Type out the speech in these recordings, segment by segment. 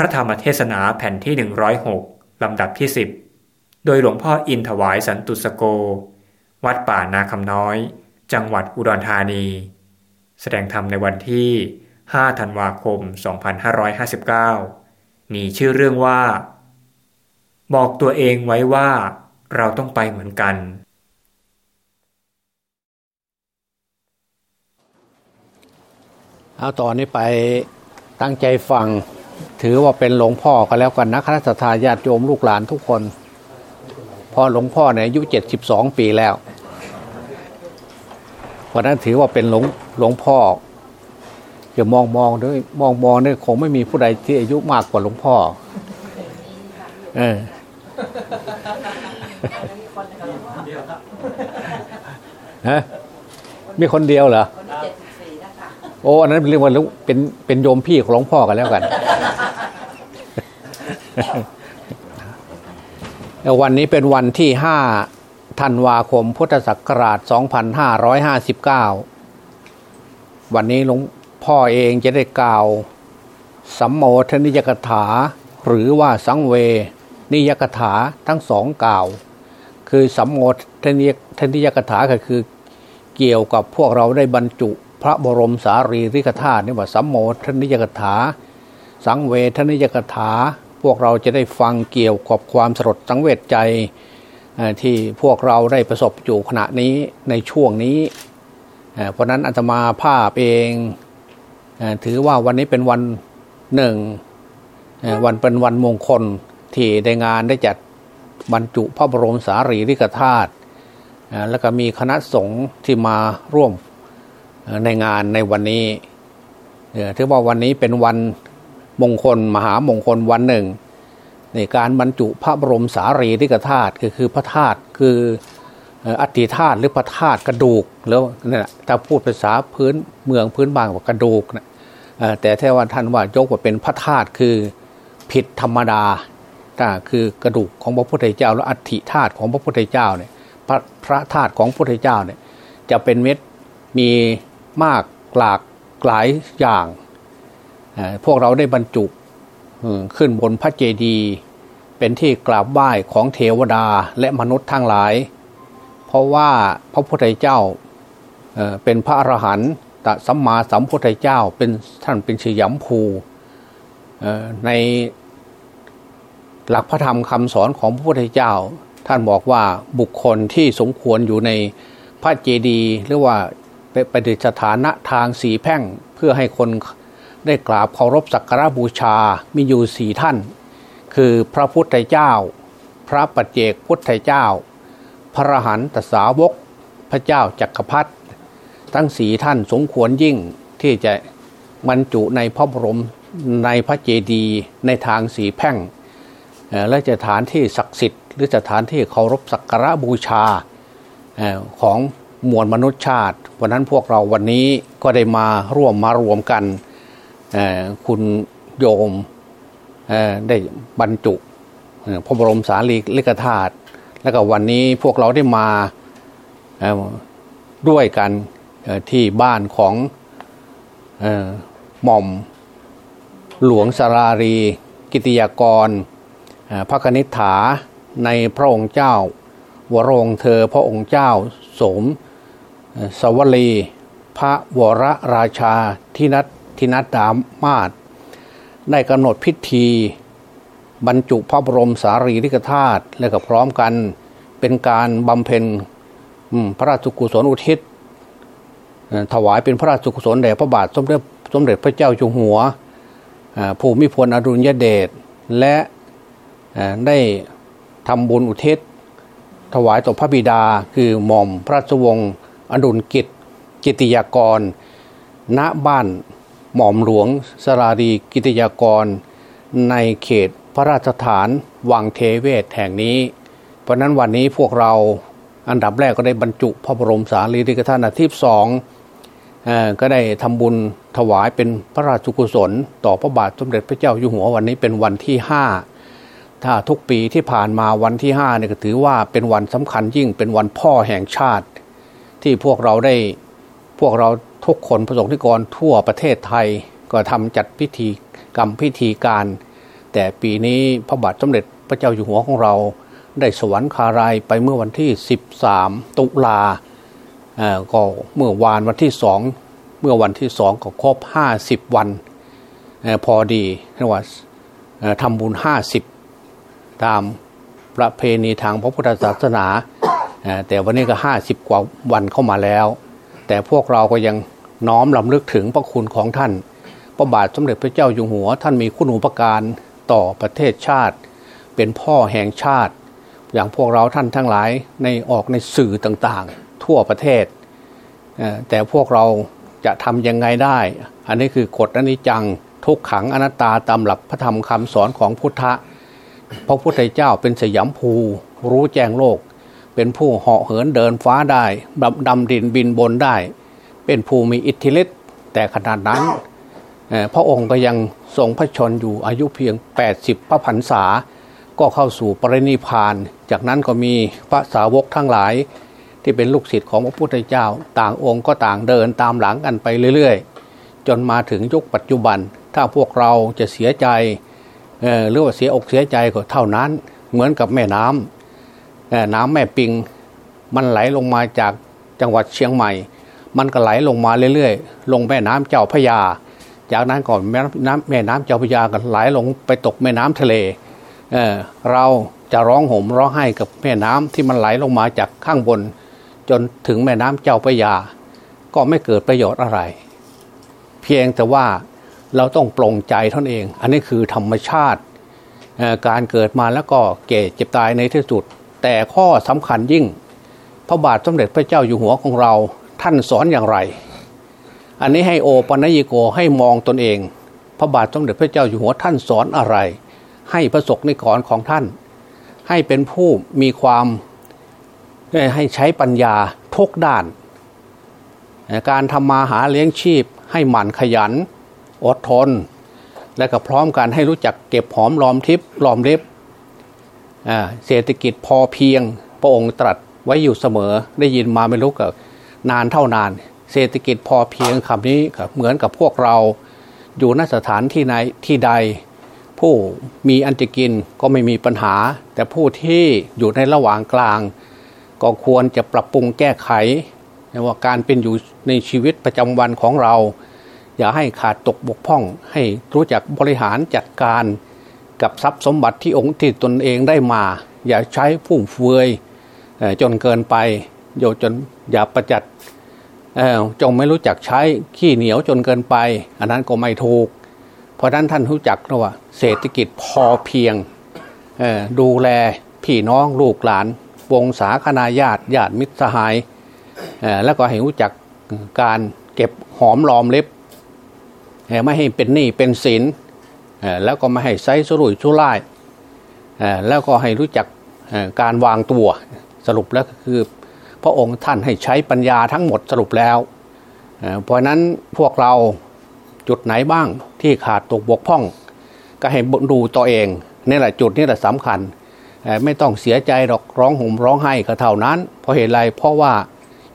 พระธรรมเทศนาแผ่นที่ 106 ลำดับที่ 10 โดยหลวงพ่ออินถวายสันตุสโก วัดป่านาคำน้อย จังหวัดอุดรธานี แสดงธรรมในวันที่ 5 ธันวาคม 2559 มีชื่อเรื่องว่า บอกตัวเองไว้ว่าเราต้องไปเหมือนกัน เอาตอนนี้ไปตั้งใจฟัง ถือว่าเป็นหลวงพ่อก็แล้วกันนะคณะทาญาติโยมลูกหลานทุกคนพอหลวงพ่อเนี่ยอายุเจ็ดสิบสองปีแล้วเพราะนั้นถือว่าเป็นหลวงหลวงพ่อจะมองมองด้วยมองมองเนี่ยคงไม่มีผู้ใดที่อายุมากกว่าหลวงพ่อ เออฮะมีคนเดียวเหรอโอ้อันนั้นเรียกว่าเป็นเป็นโยมพี่ของหลวงพ่อกันแล้วกัน วันนี้เป็นวันที่ห้าธันวาคมพุทธศักราช 2559 วันนี้หลวงพ่อเองจะได้กล่าว สัมโมทนิยกถา หรือว่าสังเวนิยกถาทั้งสองกล่าว คือสัมโมทนิยทนิยกถาก็คือเกี่ยวกับพวกเราได้บรรจุพระบรมสารีริกธาตุนี่ว่าสัมโมทนิยกถา สังเวทนิยกถา พวกเราจะได้ฟังเกี่ยวกับความสลดสังเวชใจที่พวกเราได้ประสบอยู่ขณะนี้ในช่วงนี้ เพราะนั้นอาตมาภาพเองถือว่าวันนี้เป็นวันหนึ่งวันเป็นวันมงคลที่ได้งานได้จัดบรรจุพระบรมสารีริกธาตุแล้วก็มีคณะสงฆ์ที่มาร่วมในงานในวันนี้ถือว่าวันนี้เป็นวัน มงคล มหามงคลวันหนึ่งในการบรรจุพระบรมสารีริกธาตุก็คือพระธาตุคืออัฐิธาตุหรือพระธาตุกระดูกแล้วนี่ะถ้าพูดภาษาพื้นเมืองพื้นบางว่ากระดูกนะแต่ถ้าว่าท่านว่ายกว่าเป็นพระธาตุคือผิดธรรมดาถ้าคือกระดูกของพระพุทธเจ้า และอัฐิธาตุของพระพุทธเจ้าเนี่ยพระพระธาตุของพระพุทธเจ้าเนี่ยจะเป็นเม็ดมีมากหลากหลายอย่าง พวกเราได้บรรจุขึ้นบนพระเจดีย์เป็นที่กราบไหว้ของเทวดาและมนุษย์ทั้งหลาย เพราะว่าพระพุทธเจ้าเป็นพระอรหันต์ตสัมมาสัมพุทธเจ้าเป็นท่านเป็นชื่อยำภูในหลักพระธรรมคำสอนของพระพุทธเจ้า ท่านบอกว่าบุคคลที่สมควรอยู่ในพระเจดีย์หรือว่าไประดิษฐานะทางสีแพ่งเพื่อให้คน ได้กราบเคารพสักการบูชา มีอยู่สี่ท่าน คือพระพุทธเจ้า พระปัจเจกพุทธเจ้า พระหันตสาวก พระเจ้าจักรพรรดิ ทั้งสีท่านสมควรยิ่งที่จะบรรจุในพระบรมในพระเจดีย์ในทางสีแพ่ง และจะฐานที่ศักดิ์สิทธิ์หรือจะฐานที่เคารพสักการบูชาของมวลมนุษยชาติ วันนั้นพวกเราวันนี้ก็ได้มาร่วมมารวมกัน คุณโยมได้บรรจุพระบรมสารีริกธาตุแล้วก็วันนี้พวกเราได้มาด้วยกันที่บ้านของหม่อมหลวงสารารี กิติยากร พระคณิษฐาในพระองค์เจ้าวรงเธอพระองค์เจ้าสมสวลี พระวรราชาทินัท ทินัดามาศได้กำหนดพิธี บรรจุพระบรมสารีริกธาตุและก็พร้อมกันเป็นการบำเพ็ญพระราชกุศลอุทิศ ถวายเป็นพระราชกุศลแด่พระบาทสมเด็จสมเด็จพระเจ้าอยู่หัวภูมิพลอดุลยเดชและได้ทำบุญอุทิศ ถวายต่อพระบิดาคือหม่อมพระราชวงศ์อดุลกิจกิติยากร ณบ้าน หม่อมหลวงสรารีกิติยากร ในเขตพระราชฐานวังเทเวศแห่งนี้ เพราะนั้นวันนี้พวกเราอันดับแรกก็ได้บรรจุพระบรมสารีริกธาตุที่สองก็ได้ทำบุญถวายเป็นพระราชกุศล ต่อพระบาทสมเด็จพระเจ้าอยู่หัววันนี้เป็นวันที่ห้าถ้าทุกปีที่ผ่านมาวันที่ห้าเนี่ยก็ถือว่าเป็นวันสำคัญยิ่งเป็นวันพ่อแห่งชาติ ที่พวกเราได้พวกเรา ทุกคนประสงค์นิกรทั่วประเทศไทยก็ทำจัดพิธีกรรมพิธีการ แต่ปีนี้พระบาทสมเด็จพระเจ้าอยู่หัวของเรา ได้สวรรคารายไปเมื่อวันที่ 13 ตุลาก็เมื่อวานวันที่สองเมื่อวันที่สองก็ครบ 50 วันพอดีนว่าทำบุญ 50 ตามประเพณีทางพระพุทธศาสนา แต่วันนี้ก็ 50 กว่าวันเข้ามาแล้ว แต่พวกเราก็ยังน้อมลำลึกถึงพระคุณของท่าน พระบาทสมเด็จพระเจ้าอยู่หัว ท่านมีคุณูปการต่อประเทศชาติ เป็นพ่อแห่งชาติ อย่างพวกเราท่านทั้งหลายในออกในสื่อต่างๆ ทั่วประเทศ แต่พวกเราจะทำยังไงได้ อันนี้คือกฎอนิจจังทุกขังอนัตตาตามหลักพระธรรมคำสอนของพุทธะพระพุทธเจ้าเป็นสยามภูรู้แจ้งโลก เป็นผู้เหาะเหินเดินฟ้าได้ดำดินบินบนได้ เป็นผู้มีอิทธิฤทธิ์แต่ขนาดนั้น พระองค์ก็ยังทรงพระชนอยู่อายุเพียง 80 พระพรรษา ก็เข้าสู่ปรินิพาน จากนั้นก็มีพระสาวกทั้งหลาย ที่เป็นลูกศิษย์ของพระพุทธเจ้า ต่างองค์ก็ต่างเดินตามหลังกันไปเรื่อยๆ จนมาถึงยุคปัจจุบัน ถ้าพวกเราจะเสียใจหรือว่าเสียอกเสียใจก็เท่านั้น เหมือนกับแม่น้ำ น้ำแม่ปิง มันไหลลงมาจากจังหวัดเชียงใหม่ มันก็ไหลลงมาเรื่อยๆ ลงแม่น้ำเจ้าพยา จากนั้นก่อนแม่น้ำแม่น้ำเจ้าพยาก็ไหลลงไปตกแม่น้ำทะเลเเราจะร้องห่มร้องไห้กับแม่น้ำที่มันไหลลงมาจากข้างบน จนถึงแม่น้ำเจ้าพยา ก็ไม่เกิดประโยชน์อะไร เพียงแต่ว่าเราต้องปลงใจท่านเอง อันนี้คือธรรมชาติการเกิดมาแล้วก็เก่เจ็บตายในที่สุด แต่ข้อสำคัญยิ่ง พระบาทสมเด็จพระเจ้าอยู่หัวของเราท่านสอนอย่างไร อันนี้ให้โอปัญญิโกให้มองตนเอง พระบาทสมเด็จพระเจ้าอยู่หัวท่านสอนอะไร ให้ประสบในกรของท่าน ให้เป็นผู้มีความให้ใช้ปัญญาทุกด้าน การทำมาหาเลี้ยงชีพ ให้หมั่นขยัน อดทน และก็พร้อมกันให้รู้จักเก็บหอมรอมทิพย์รอมเล็บ เศรษฐกิจพอเพียง พระองค์ตรัสไว้อยู่เสมอ ได้ยินมาไม่รู้กับนานเท่านาน เศรษฐกิจพอเพียงคำนี้เหมือนกับพวกเราอยู่นสถานที่ไหนที่ใด ผู้มีอันจะกินก็ไม่มีปัญหา แต่ผู้ที่อยู่ในระหว่างกลาง ก็ควรจะปรับปรุงแก้ไขว่าการเป็นอยู่ในชีวิตประจำวันของเรา อย่าให้ขาดตกบกพร่องให้รู้จักบริหารจัดการ กับทรัพย์สมบัติที่องค์ที่ตนเองได้มา อย่าใช้ฟุ่มเฟือยจนเกินไปโยจนอย่าประจัดจงไม่รู้จักใช้ขี้เหนียวจนเกินไป อันนั้นก็ไม่ถูก เพราะนั้นท่านรู้จักนะว่า เศรษฐกิจพอเพียงดูแลพี่น้องลูกหลาน วงศาคณาญาติญาติมิตรสหาย แล้วก็ให้รู้จักการเก็บหอมรอมเล็บไม่ให้เป็นหนี้เป็นสิน แล้วก็ไม่ให้ไซสรุยชุไล่แล้วก็ให้รู้จักการวางตัวสรุปแล้วคือ พระองค์ท่านให้ใช้ปัญญาทั้งหมดสรุปแล้ว เพราะนั้นพวกเราจุดไหนบ้างที่ขาดตกบกพร่อง ก็ให้ดูตัวเองนี่แหละจุดนี้แหละสำคัญ ไม่ต้องเสียใจหรอกร้องห่มร้องไห้ก็เท่านั้น เพราะเหตุไรเพราะว่า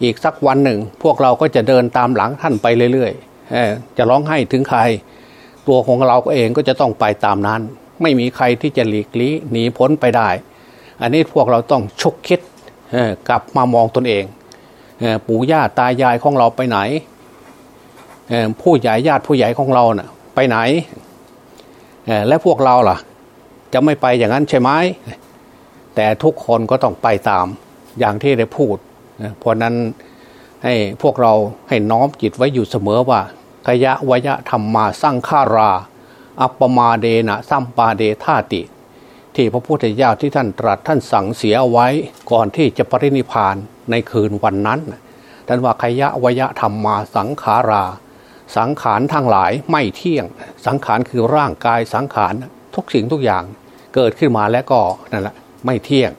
อีกสักวันหนึ่ง พวกเราก็จะเดินตามหลังท่านไปเรื่อยๆจะร้องไห้ถึงใคร ตัวของเราเองก็จะต้องไปตามนั้น ไม่มีใครที่จะหลีกลี่หนีพ้นไปได้ อันนี้พวกเราต้องชกคิดกลับมามองตนเอง ปู่ย่าตายายของเราไปไหน ผู้ใหญ่ญาติผู้ใหญ่ของเราเนะ่ะไปไหน และพวกเราล่ะ จะไม่ไปอย่างนั้นใช่ไหมแต่ทุกคนก็ต้องไปตามอย่างที่ได้พูด เพราะนั้นให้พวกเราให้น้อมจิตไว้อยู่เสมอว่า ขยะวยะธรรมมาสร้างฆารา อัปมาเดนะสัมปาเดธาติ ที่พระพุทธเจ้าที่ท่านตรัสท่านสั่งเสียไว้ก่อนที่จะปรินิพานในคืนวันนั้นท่านว่าขยะวยะธรรมมาสังขารา สังขารทั้งหลายไม่เที่ยง สังขารคือร่างกายสังขารทุกสิ่งทุกอย่าง เกิดขึ้นมาแล้วก็นั่นแหละไม่เที่ยง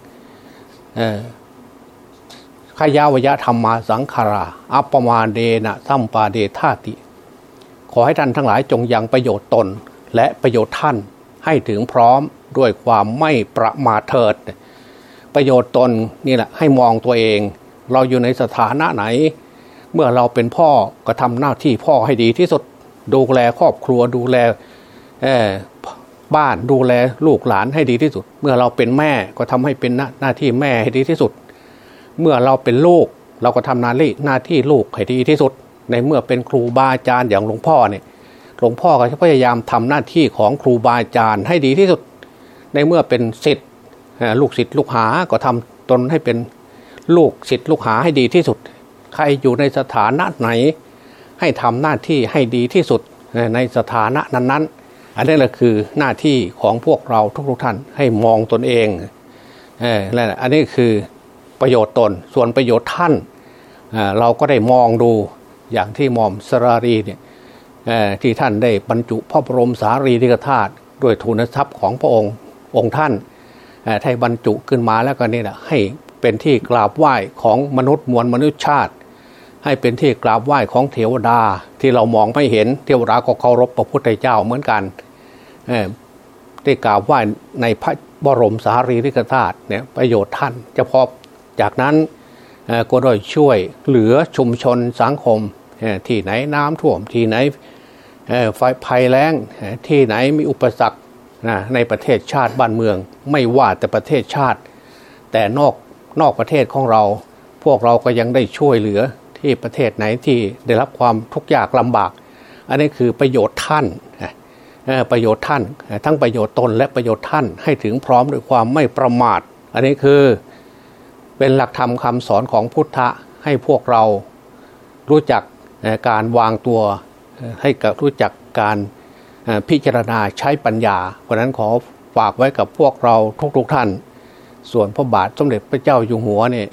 ขยาวยะธรรมมาสังขารา อัปมาเดนะสัมปาเดธาติ ขอให้ท่านทั้งหลายจงยังประโยชน์ตน และประโยชน์ท่านให้ถึงพร้อมด้วยความไม่ประมาทเถิด ประโยชน์ตนนี่แหละให้มองตัวเอง เราอยู่ในสถานะไหน เมื่อเราเป็นพ่อก็ทำหน้าที่พ่อให้ดีที่สุดดูแลครอบครัวดูแลบ้านดูแลลูกหลานให้ดีที่สุด เมื่อเราเป็นแม่ก็ทำให้เป็นหน้าที่แม่ให้ดีที่สุด เมื่อเราเป็นลูกเราก็ทำหน้าที่หน้าที่ลูกให้ดีที่สุด ในเมื่อเป็นครูบาอาจารย์อย่างหลวงพ่อเนี่ยหลวงพ่อก็พยายามทำหน้าที่ของครูบาอาจารย์ให้ดีที่สุด ในเมื่อเป็นศิษย์ลูกศิษย์ลูกหาก็ทำตนให้เป็นลูกศิษย์ลูกหาให้ดีที่สุด ใครอยู่ในสถานะไหน ให้ทำหน้าที่ให้ดีที่สุดในสถานะนั้น ๆ อันนี้แหละคือหน้าที่ของพวกเราทุกๆท่านให้มองตนเองและอันนี้คือประโยชน์ตนส่วนประโยชน์ท่าน เราก็ได้มองดู อย่างที่มอมสรารีเนี่ยที่ท่านได้บรรจุพระบรมสารีริกธาตุด้วยทุนทรัพย์ของพระองค์องค์ท่านไทยบรรจุขึ้นมาแล้วก็นี่แหละให้เป็นที่กราบไหว้ของมนุษย์มวลมนุษยชาติ ให้เป็นที่กราบไหว้ของเทวดาที่เรามองไม่เห็นเทวดาก็เคารพพระพุทธเจ้าเหมือนกันได้กราบไหว้ในพระบรมสารีริกธาตุเนี่ยประโยชน์ท่านจะพอจากนั้นก็โดยช่วยเหลือชุมชนสังคม ที่ไหนน้ำท่วมที่ไหนไฟภัยแล้งที่ไหนมีอุปสรรคในประเทศชาติบ้านเมือง ไม่ว่าแต่ประเทศชาติ แต่นอกนอกประเทศของเรา พวกเราก็ยังได้ช่วยเหลือที่ประเทศไหนที่ได้รับความทุกข์ยากลำบาก อันนี้คือประโยชน์ท่านประโยชน์ท่าน ทั้งประโยชน์ตนและประโยชน์ท่านให้ถึงพร้อมด้วยความไม่ประมาท อันนี้คือเป็นหลักธรรมคำสอนของพุทธะให้พวกเรารู้จัก การวางตัวให้กับรู้จักการพิจารณาใช้ปัญญา เพราะนั้นขอฝากไว้กับพวกเราทุกๆทท่าน ส่วนพระบาทสมเด็จพระเจ้าอยู่หัวเนี่ย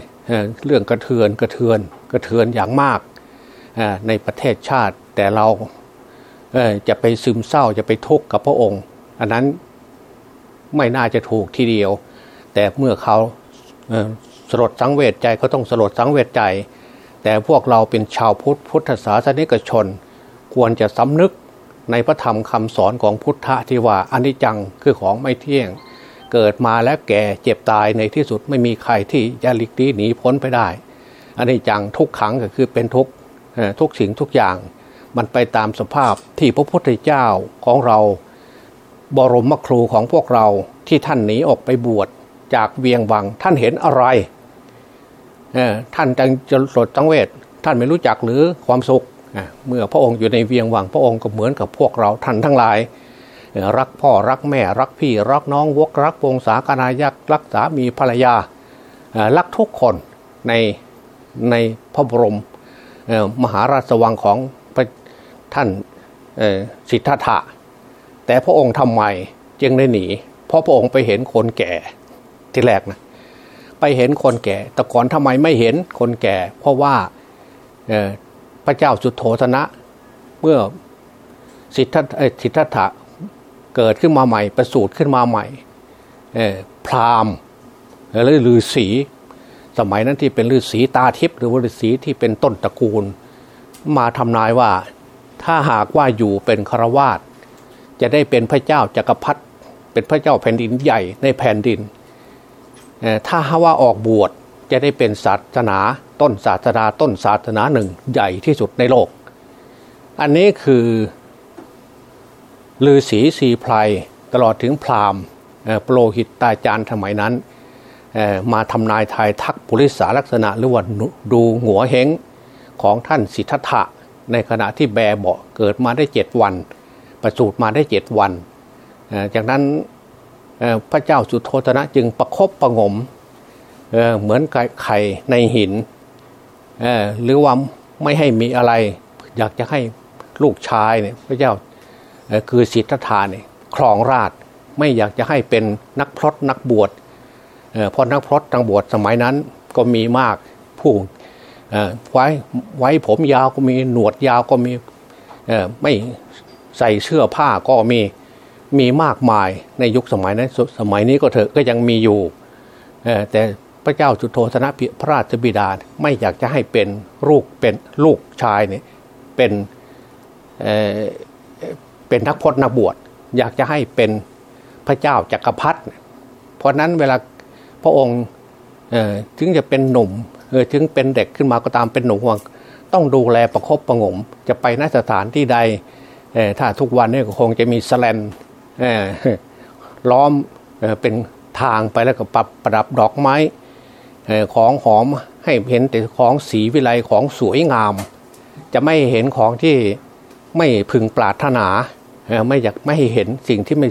เรื่องกระเทือนกระเทือนกระเทือนอย่างมากในประเทศชาติแต่เราจะไปซึมเศร้าจะไปทุกข์กับพระองค์ อันนั้นไม่น่าจะถูกทีเดียว แต่เมื่อเขาสลดสังเวชใจก็ต้องสลดสังเวชใจ แต่พวกเราเป็นชาวพุทธพุทธศาสนิกชน ควรจะสำนึกในพระธรรมคำสอนของพุทธะที่ว่าอนิจจังคือของไม่เที่ยง เกิดมาแล้วแก่เจ็บตายในที่สุดไม่มีใครที่จะหลีกหนีพ้นไปได้อนิจจังทุกขังก็คือเป็นทุกทุกสิ่งทุกอย่าง มันไปตามสภาพที่พระพุทธเจ้าของเรา บรมครูของพวกเราที่ท่านหนีออกไปบวชจากเวียงวังท่านเห็นอะไร ท่านจังจะสดจังเวท ท่านไม่รู้จักหรือความสุข เมื่อพระองค์อยู่ในเวียงวังพระองค์ก็เหมือนกับพวกเราท่านทั้งหลาย รักพ่อรักแม่รักพี่รักน้องวกรักวงศาคณายักษ์รักสามีภรรยา รักทุกคนในในพระบรมมหาราชวังของท่านสิทธัตถะ แต่พระองค์ทำไมจึงได้หนี เพราะพระองค์ไปเห็นคนแก่ที่แรกนะ ไปเห็นคนแก่ แต่ก่อนทำไมไม่เห็นคนแก่ เพราะว่าพระเจ้าสุดโธธนะ เมื่อสิทธัตถะเกิดขึ้นมาใหม่ ประสูติขึ้นมาใหม่พราหมณ์หรือฤาษีสมัยนั้นที่เป็นฤาษีตาทิพย์หรือว่าฤาษีที่เป็นต้นตระกูล มาทำนายว่าถ้าหากว่าอยู่เป็นครวาสจะได้เป็นพระเจ้าจากักรพรรดิเป็นพระเจ้าแผ่นดินใหญ่ในแผ่นดิน ถ้าว่าออกบวชจะได้เป็นศาสนาต้นศาสนาต้นศาสนาหนึ่งใหญ่ที่สุดในโลก อันนี้คือลือศีสีไพรตลอดถึงพราหมณ์โปรหิตตาจารย์สมัยนั้นมาทำนายทายทักปุริสาลักษณะหรือว่าดูหัวเฮงของท่านสิทธัตถะในขณะที่แบเบาเกิดมาได้เจ็ดวัน ประสูติมาได้เจ็ดวัน จากนั้น พระเจ้าสุโธธนะจึงประครบประงมเเหมือนไข่ในหิน หรือว่าไม่ให้มีอะไร อยากจะให้ลูกชายเนี่ยพระเจ้าคือสิทธัตถาเนี่ยครองราชไม่อยากจะให้เป็นนักพรตนักบวชเพราะนักพรตทางบวชสมัยนั้นก็มีมากผู้ไว้ไว้ผมยาวก็มีหนวดยาวก็มีไม่ใส่เสื้อผ้าก็มี มีมากมายในยุคสมัยนั้นสมัยนี้ก็เถอะก็ยังมีอยู่แต่พระเจ้าจุโธธนะพระราชบิดาไม่อยากจะให้เป็นลูกเป็นลูกชายเนี่ยเป็นเเป็นนักพจนักบวชอยากจะให้เป็นพระเจ้าจักรพรรดิเพราะนั้นเวลาพระองค์ถึงจะเป็นหนุ่มถึงเป็นเด็กขึ้นมาก็ตามเป็นหนุ่มวังต้องดูแลประคบประงม จะไปนสถานที่ใดถ้าทุกวันนี้ก็คงจะมีสแลน ล้อมเป็นทางไปแล้วก็ปรับประดับดอกไม้ของหอมให้เห็นแต่ของสีวิไลของสวยงาม จะไม่เห็นของที่ไม่พึงปรารถนาไม่อยากไม่เห็นสิ่งที่ไม่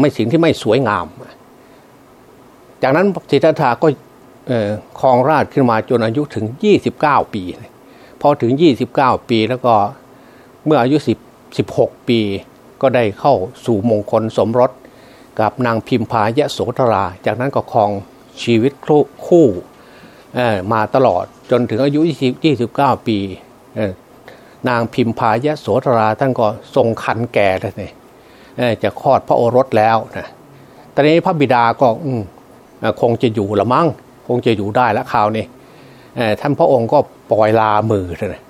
ไม่สิ่งที่ไม่สวยงาม จากนั้นสิทธัตถะก็ครองราชขึ้นมาจนอายุถึง 29 ปี พอถึง 29 ปีแล้วก็เมื่ออายุ10 16 ปี ก็ได้เข้าสู่มงคลสมรส กับนางพิมพายะโสธรา จากนั้นก็ครองชีวิตคู่มาตลอดจนถึงอายุ 29 ปี นางพิมพายะโสธราท่านก็ทรงคันแก่แล้วนี่จะคลอดพระโอรสแล้วนะตอนนี้พระบิดาก็คงจะอยู่ละมั้งคงจะอยู่ได้แล้วคราวนี้ท่านพระองค์ก็ปล่อยลามือเลย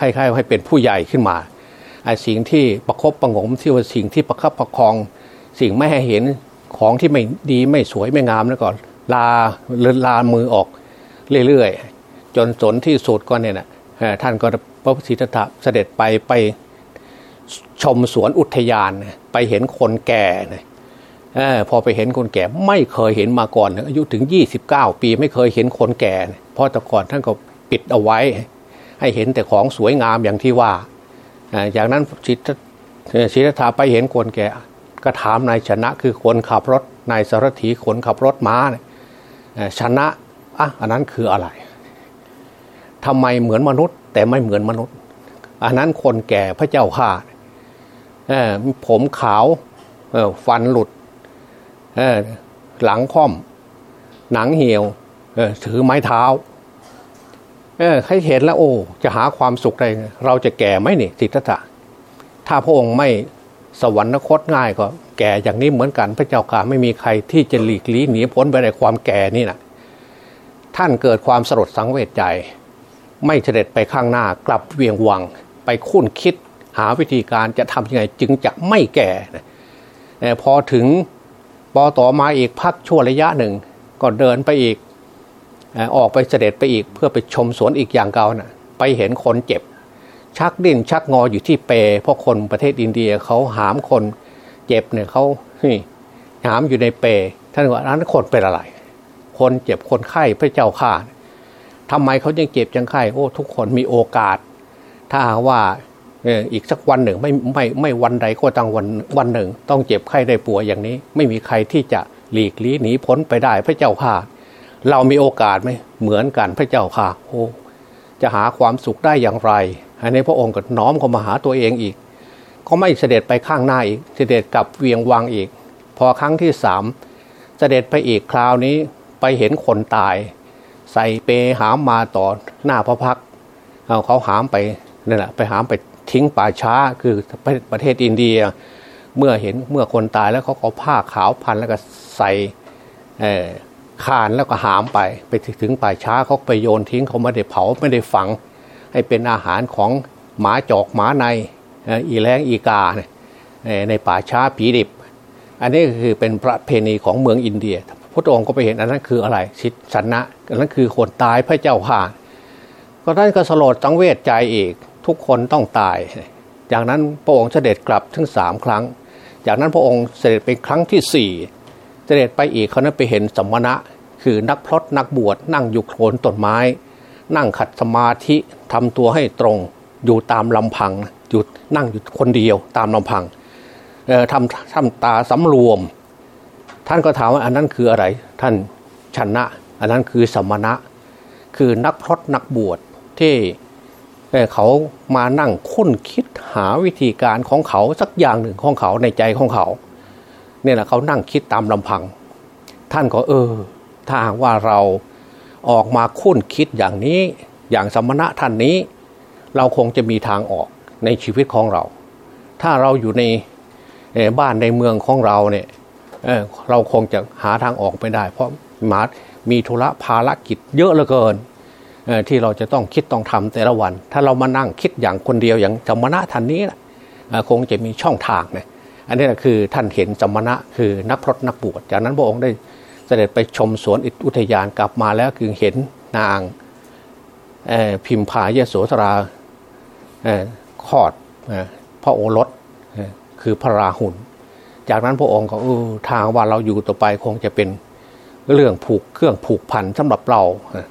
คล้ายๆให้เป็นผู้ใหญ่ขึ้นมา ไอ้สิ่งที่ประครบประงมที่ว่าสิ่งที่ประคับประคอง สิ่งไม่ให้เห็นของที่ไม่ดีไม่สวยไม่งามแล้วก่อนลาเลื่อนลามือออกเรื่อยๆจนสนที่สุดก็เนี่ยนะท่านก็พระสิทธัตถะเสด็จไปไปชมสวนอุทยาน ไปเห็นคนแก่นะพอไปเห็นคนแก่ไม่เคยเห็นมาก่อนอายุถึง 29 ปีไม่เคยเห็นคนแก่ เพราะแต่ก่อนท่านก็ปิดเอาไว้ ให้เห็นแต่ของสวยงามอย่างที่ว่า อย่างนั้นสิทธัตถะไปเห็นคนแก่ก็ถามนายชนะคือคนขับรถนายสารถีคนขับรถม้าชนะอะอันนั้นคืออะไรทำไมเหมือนมนุษย์ แต่ไม่เหมือนมนุษย์ อันนั้นคนแก่พระเจ้าข่าผมขาวฟันหลุดหลังค่อม หนังเหี่ยวถือไม้เท้า ใครเห็นแล้วโอ้จะหาความสุขได้เราจะแก่ไหมนี่สิทธัตถะถ้าพระองค์ไม่สวรรคตง่ายก็แก่อย่างนี้เหมือนกันพระเจ้าข่าไม่มีใครที่จะหลีกลี่หนีพ้นไปในความแก่นี่นะท่านเกิดความสลดสังเวชใจ ไม่เสด็จไปข้างหน้ากลับเวียงวัง ไปคุ้นคิดหาวิธีการจะทำยังไงจึงจะไม่แก่พอถึงปอต่อมาอีกพักชั่วระยะหนึ่ง ก็เดินไปอีก ออกไปเสด็จไปอีกเพื่อไปชมสวนอีกอย่างเก่านะ่ะไปเห็นคนเจ็บ ชักดิ้นชักงออยู่ที่เปเพราะคนประเทศอินเดียเขาหามคนเจ็บเนี่ยเขาหามอยู่ในเปท่านว่านั้นคนเป็นอะไร คนเจ็บคนไข้พระเจ้าข่าทำไมเขายังเจ็บยังไข้โอ้ทุกคนมีโอกาส ถ้าว่าอีกสักวันหนึ่งไม่ไม่ไม่วันใดก็ต้องวันวันหนึ่ง ต้องเจ็บไข้ได้ป่วยอย่างนี้ ไม่มีใครที่จะหลีกลี่หนีพ้นไปได้พระเจ้าข่า เรามีโอกาสไหมเหมือนกันพระเจ้าค่ะโอ้จะหาความสุขได้อย่างไรอันนี้พระองค์ก็น้อมเข้ามาหาตัวเองอีก ก็ไม่เสด็จไปข้างหน้าอีก เสด็จกลับเวียงวังอีก พอครั้งที่สามเสด็จไปอีกคราวนี้ไปเห็นคนตาย ใส่เปหามมาต่อหน้าพระพักเขาหามไปนี่แหละไปหามไปทิ้งป่าช้าคือประเทศอินเดีย เมื่อเห็นเมื่อคนตายแล้วเขาเอาผ้าขาวพันแล้วก็ใส่ คานแล้วก็หามไปไปถึงป่าช้าเขาไปโยนทิ้งเขาไม่ได้เผาไม่ได้ฝัง ให้เป็นอาหารของหมาจอกหมาในอีแรงอีกาในป่าช้าผีดิบ อันนี้คือเป็นประเพณีของเมืองอินเดียพระองค์ก็ไปเห็นอันนั้นคืออะไรชิดชนะอันนั้นคือคนตายพระเจ้าข่าก็ท่านก็สลดสังเวชใจอีกทุกคนต้องตาย จากนั้นพระองค์เสด็จกลับถึงสามครั้ง จากนั้นพระองค์เสด็จไปครั้งที่สี่ เสด็จไปอีกเขานั้นไปเห็นสมณะ คือนักพรตนักบวชนั่งอยู่โคลนต้นไม้ นั่งขัดสมาธิทำตัวให้ตรงอยู่ตามลำพังหยุดนั่งอยู่คนเดียวตามลำพังทำทำตาสำรวม ท่านก็ถามว่าอันนั้นคืออะไร ท่านชนะ อันนั้นคือสมณะ คือนักพรตนักบวชที่เขามานั่งคุ้นคิดหาวิธีการของเขาสักอย่างหนึ่งของเขาในใจของเขา เนี่ยแหละเขานั่งคิดตามลำพัง ท่านก็เออ ถ้าว่าเราออกมาคุ้นคิดอย่างนี้อย่างสมณะท่านนี้ เราคงจะมีทางออกในชีวิตของเรา ถ้าเราอยู่ในบ้านในเมืองของเราเนี่ยเเราคงจะหาทางออกไม่ได้ เพราะมามีธุระภารกิจเยอะเหลือเกินที่เราจะต้องคิดต้องทำแต่ละวัน ถ้าเรามานั่งคิดอย่างคนเดียวอย่างสมณะท่านนี้นะคงจะมีช่องทางนะ อันนี้คือท่านเห็นสมณะคือนักพรตนักบวชจากนั้นพระองค์ได้เสด็จไปชมสวนอุทยานกลับมาแล้วคือเห็นนางพิมพายโสธราคลอดพระโอรสคือพระราหุลจากนั้นพระองค์ก็ทางว่าเราอยู่ต่อไปคงจะเป็นเรื่องผูกเครื่องผูกพันสำหรับเรา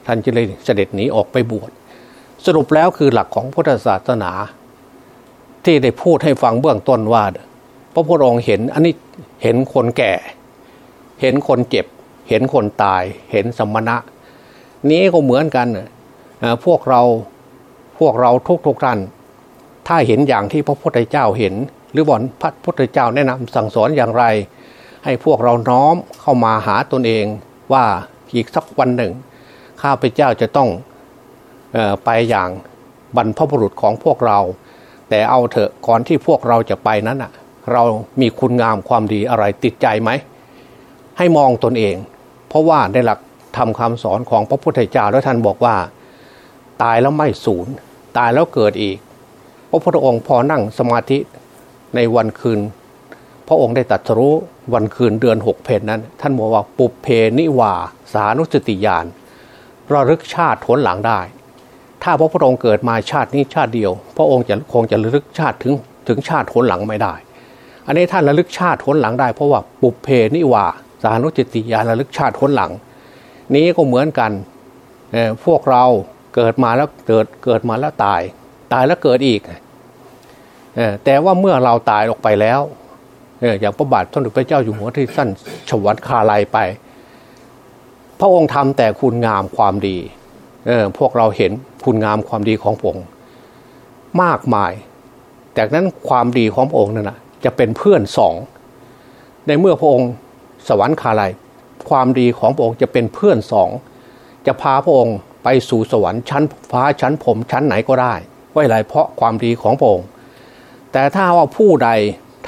ท่านจะเลยเสด็จหนีออกไปบวชสรุปแล้วคือหลักของพุทธศาสนา ที่ได้พูดให้ฟังเบื้องต้นว่า พระพุทธองค์เห็นอันนี้เห็นคนแก่ เห็นคนเจ็บ เห็นคนตาย เห็นสมณะ นี้ก็เหมือนกันพวกเราพวกเราทุกทุกท่าน ถ้าเห็นอย่างที่พระพุทธเจ้าเห็น หรือว่าพระพุทธเจ้าแนะนำสั่งสอนอย่างไร ให้พวกเราน้อมเข้ามาหาตนเองว่าอีกสักวันหนึ่ง ข้าพเจ้าจะต้องออไปอย่างบรรพบุรุษของพวกเรา แต่เอาเถอะก่อนที่พวกเราจะไปนั้นอะ เรามีคุณงามความดีอะไรติดใจไหม ให้มองตนเอง เพราะว่าในหลักทำคำสอนของพระพุทธเจ้าแล้วท่านบอกว่า ตายแล้วไม่สูญตายแล้วเกิดอีก พระพุทธองค์พอนั่งสมาธิในวันคืน พระองค์ได้ตัดรู้วันคืนเดือนหกเพนนั้น ท่านบอกว่าปุเพนิวาสานุสติญาณระลึกชาติทนหลังได้ ถ้าพระพุทธองค์เกิดมาชาตินี้ชาติเดียว พระองค์จะคงจะระลึกชาติถึงถึงชาติทนหลังไม่ได้ อันนี้ท่านระลึกชาติทนหลังได้เพราะว่าปุเพนิวาสานุจิติยาระลึกชาติทนหลัง นี้ก็เหมือนกันพวกเราเกิดมาแล้วเกิดเกิดมาแล้วตาย ตายแล้วเกิดอีกแต่ว่าเมื่อเราตายออกไปแล้วอย่างพระบาทสมเด็จพระเจ้าอยู่หัวที่สั้นฉวัดคาลายไป พระองค์ทำแต่คุณงามความดีพวกเราเห็นคุณงามความดีของพระองค์มากมาย จากนั้นความดีของพระองค์นั่นนะ จะเป็นเพื่อนสองในเมื่อพระองค์สวรรคาลัยความดีของพระองค์จะเป็นเพื่อนสองจะพาพระองค์ไปสู่สวรรค์ชั้นฟ้าชั้นผมชั้นไหนก็ได้ไว้ไรเพราะความดีของพระองค์แต่ถ้าว่าผู้ใด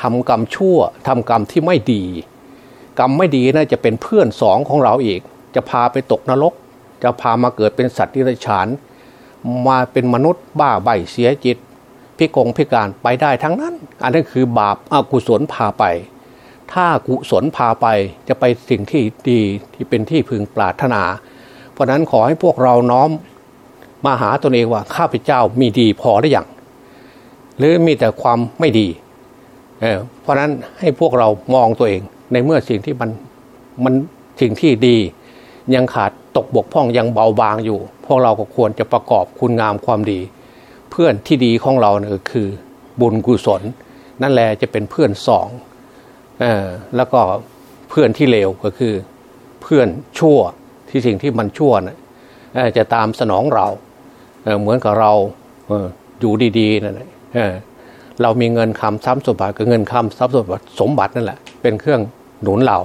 ทำกรรมชั่วทำกรรมที่ไม่ดี กรรมไม่ดีนะ่าจะเป็นเพื่อนสองของเราอีก จะพาไปตกนรก จะพามาเกิดเป็นสัตว์ที่ไรฉาน มาเป็นมนุษย์บ้าใบเสียจิต พิกงพิการไปได้ทั้งนั้น อันนั้นคือบาปอากุศลพาไป ถ้ากุศลพาไปจะไปสิ่งที่ดีที่เป็นที่พึงปรารถนา เพราะนั้นขอให้พวกเราน้อมมาหาตนเองว่าข้าพเจ้ามีดีพอหรือยังหรือมีแต่ความไม่ดีเเพราะนั้นให้พวกเรามองตัวเองในเมื่อสิ่งที่มันมันสิ่งที่ดียังขาดตกบกพร่องยังเบาบางอยู่ พวกเราก็ควรจะประกอบคุณงามความดี เพื่อนที่ดีของเราเนี่ยคือบุญกุศล นั่นแหละจะเป็นเพื่อนสองอแล้วก็เพื่อนที่เลวก็คือเพื่อนชั่วที่สิ่งที่มันชั่วนะจะตามสนองเราเเหมือนกับเราอยู่ดีๆนั่นแหละเรามีเงินคำทรัพย์สมบัติกับเงินคำทรัพย์สมบัติสมบัตินั่นแหละเป็นเครื่องหนุนเรา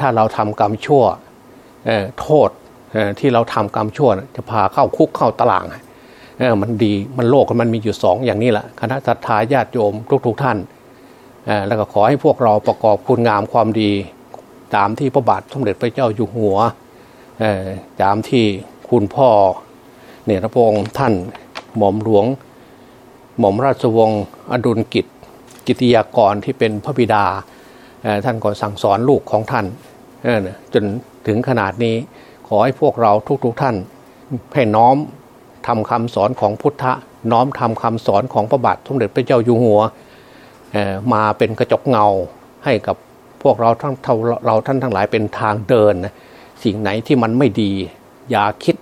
ถ้าเราทำกรรมชั่วโทษที่เราทำกรรมชั่วจะพาเข้าคุกเข้าตาราง เออมันดีมันโลกมันมีอยู่สองอย่างนี้แหละคณะสัตยาญาติโยมทุกๆทท่านแล้วก็ขอให้พวกเราประกอบคุณงามความดี ตามที่พระบาทสมเด็จพระเจ้าอยู่หัวตามที่คุณพ่อเนี่ยพระองค์ท่านหม่อมหลวง หม่อมราชวงศ์อดุลกิจ กิติยากรที่เป็นพระบิดาท่านก็สั่งสอนลูกของท่านจนถึงขนาดนี้ขอให้พวกเราทุกๆทท่านให้น้อม ทำคำสอนของพุทธะน้อมทำคำสอนของพระบาทสมเด็จพระเจ้าอยู่หัวมาเป็นกระจกเงาให้กับพวกเราทั้งเราท่านทั้งหลายเป็นทางเดินสิ่งไหนที่มันไม่ดี อย่าคิด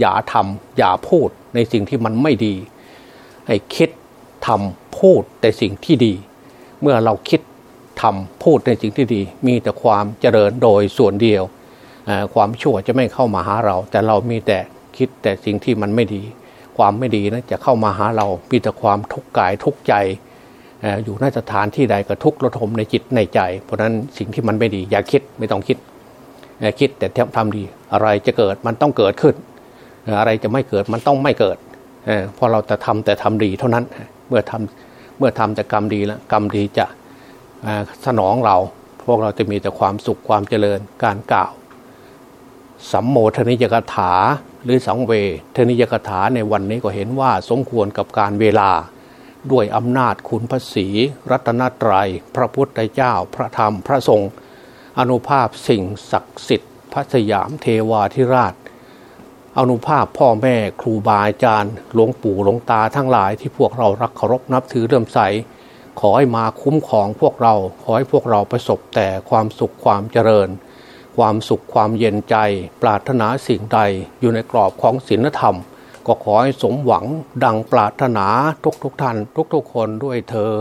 อย่าทำอย่าพูดในสิ่งที่มันไม่ดี ให้คิดทำพูดแต่สิ่งที่ดี เมื่อเราคิดทำพูดในสิ่งที่ดี มีแต่ความเจริญโดยส่วนเดียว ความชั่วจะไม่เข้ามาหาเรา แต่เรามีแต่ คิดแต่สิ่งที่มันไม่ดี ความไม่ดีนะจะเข้ามาหาเรามีแต่ความทุกข์กายทุกข์ใจอยู่ในสถานที่ใดก็ทุกข์ระทมในจิตในใจ เพราะนั้นสิ่งที่มันไม่ดี อย่าคิดไม่ต้องคิดคิดแต่ทำดี อะไรจะเกิดมันต้องเกิดขึ้น อะไรจะไม่เกิดมันต้องไม่เกิดเพราะเราจะทำแต่ทำดีเท่านั้นเมื่อทำเมื่อทำแต่กรรมดีแล้วกรรมดีจะสนองเราพวกเราจะมีแต่ความสุขความเจริญการกล่าวสัมโมทนิยกถา หรือสังเวทนิยกถาในวันนี้ก็เห็นว่าสมควรกับการเวลา ด้วยอำนาจคุณพระศีรัตนตรยัย พระพุทธเจ้า พระธรรมพระสงฆ์อนุภาพสิ่งศักดิ์สิทธิ์พระสยามเทวาธิราช อนุภาพพ่อแม่ครูบาอาจารย์หลวงปู่หลวงตาทั้งหลายที่พวกเรารักเคารพนับถือเริ่มใส ขอให้มาคุ้มครองพวกเรา ขอให้พวกเราประสบแต่ความสุขความเจริญ ความสุขความเย็นใจ ปรารถนาสิ่งใดอยู่ในกรอบของศีลธรรม ก็ขอให้สมหวังดังปรารถนาทุกทุกท่านทุกทุกคนด้วยเทอ